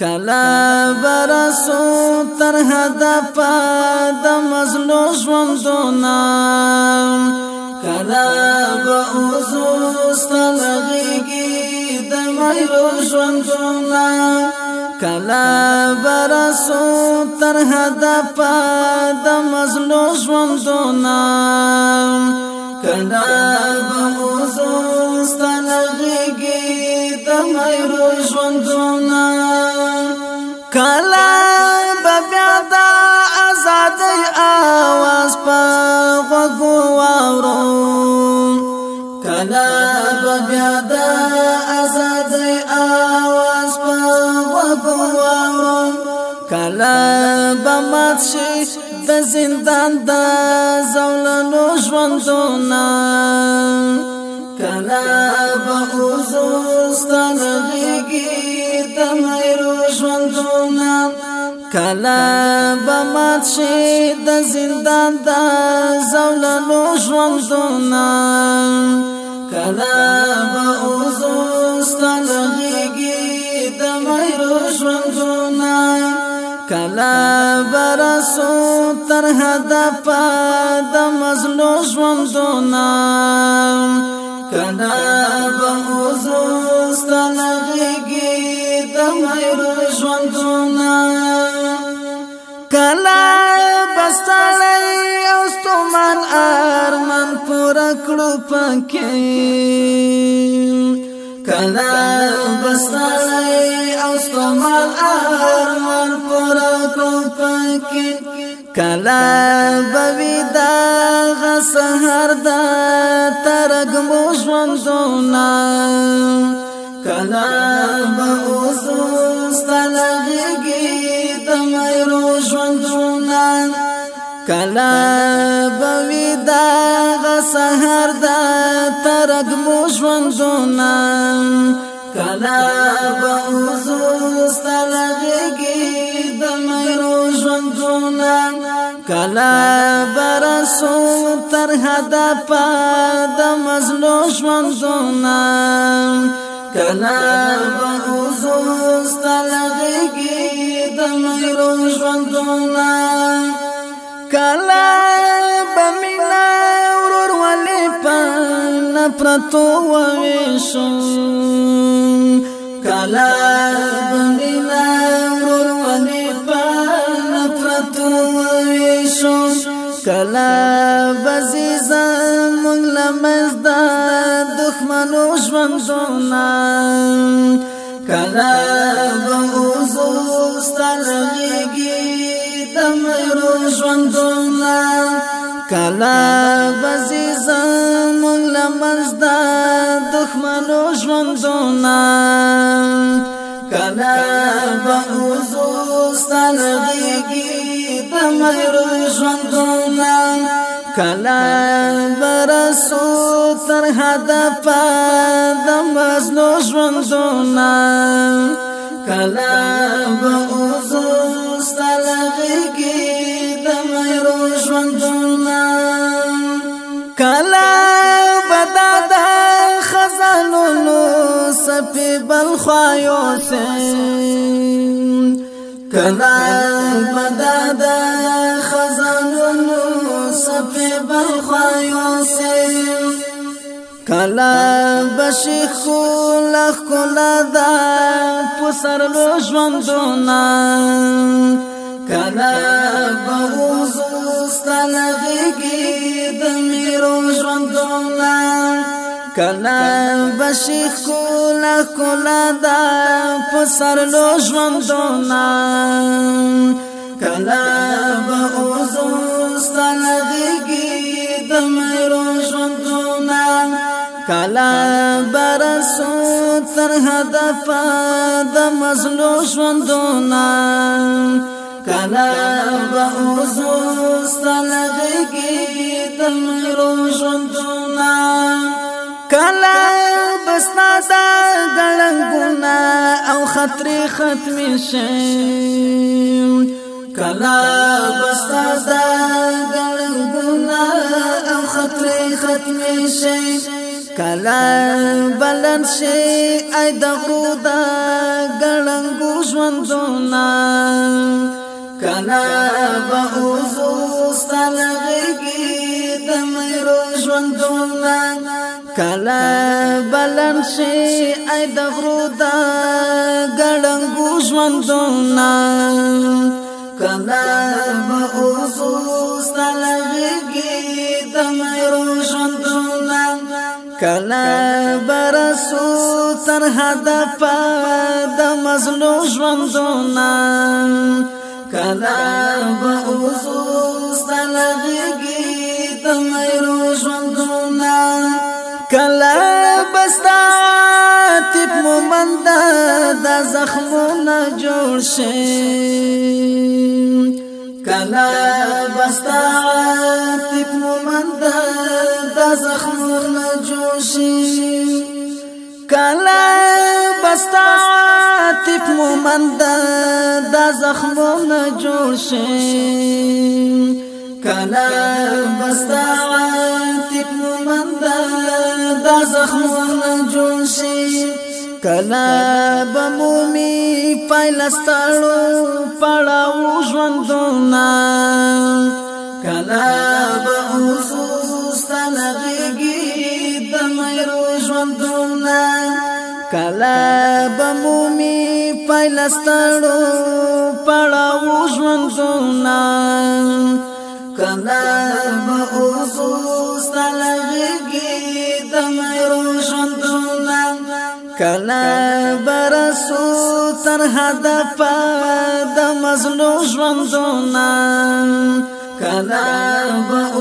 کلا برسو تر هدف د مزلو ژوندونا کلا بعوزو ستلغیگی د مهرو ژوندونا کلا برسو تر هدف د مزلو ژوندونا کلا بعوزو ستلغیگی د مهرو ژوندونا आवाज په غوغوارو کنا بیا د آزاد आवाज په غوغوارو کلا بمات شي د زندان د زولنو ژوندونه کلا به حضور ستنږي د مېرو ژوندونه کلا بمات شي د زندان د زولنو ژوندونه کلا به اوزوستان غيږي د مېرو ژوندونه کلا برسو تر هدا پد مزلو ژوندونه کلا به اوزوستان غيږي د مېرو کړه پکې کلا بسای او ستمال ارمان پر کړه پکې کلا بویدا غسهر دا ترګ مو ژوند زونا کلا به اوس کلا بوی دا غسهر دا ترگ مو ژوندونا کلا بوزو ستلغیگی دا میرو ژوندونا کلا برسو ترها دا پا دا مزلو ژوندونا کلا بوزو ستلغیگی دا میرو ژوندونا کلا بمینا ورور ولی په نفرتو وېشو کلا بمینا ورور ولی په نفرتو وېشو کلا بزیزا مغل مزد دښمنو ژوندونه کلا بوزو ستلږي ورو ژوندونه کلا بزی زمون لمزدا دښمنو ژوندونه کلا بغوزو سلغیږي د مېرو ژوندونه کلا برسو تر هدف د مزلو ژوندونه کلا بل خوایو سین کنا بدا دا خزانونو صفی بل خوایو سین کلا بشی خولا خولا دا پسر لو جوندونا کلا بغوزو ستلغی گی دمیرو جوندونا کلا بشیخ کولا کولا دا پسر لو ژوندونا کلا به اوزو ستنغیگی دمرو ژوندونا کلا برسو تر هدف د مزلو ژوندونا کلا به اوزو ستنغیگی دمرو ژوندونا کلا بسنا دا دلنګونا او خطر ختم شي کلا بسنا دا دلنګونا او خطر ختم شي کلا بلن شي اې د غرودا ګړنګو ژوندونه کلا به اوسو ستلږي د مې روز ژوندونه کلا بلن شي اي د غرودا ګړنګو ژوندونا کلا به اوسو سلغي د مېرو ژوندونا کلا برسو تر حد په د مزلو ژوندونا کلا زخمونه جوړ شي کلا بستا عاطف مومند د زخمونه جوړ شي کلا بستا عاطف مومند د زخمونه جوړ شي کلا بستا کلا بمومی پایلستړو پړاو ژوندونا کلا بوزو ستلږي د مېرو ژوندونا کلا بمومی پایلستړو پړاو ژوندونا کلا بوزو ستلږي کلا برسو تر هدف د مظلوم ژوندونه کلا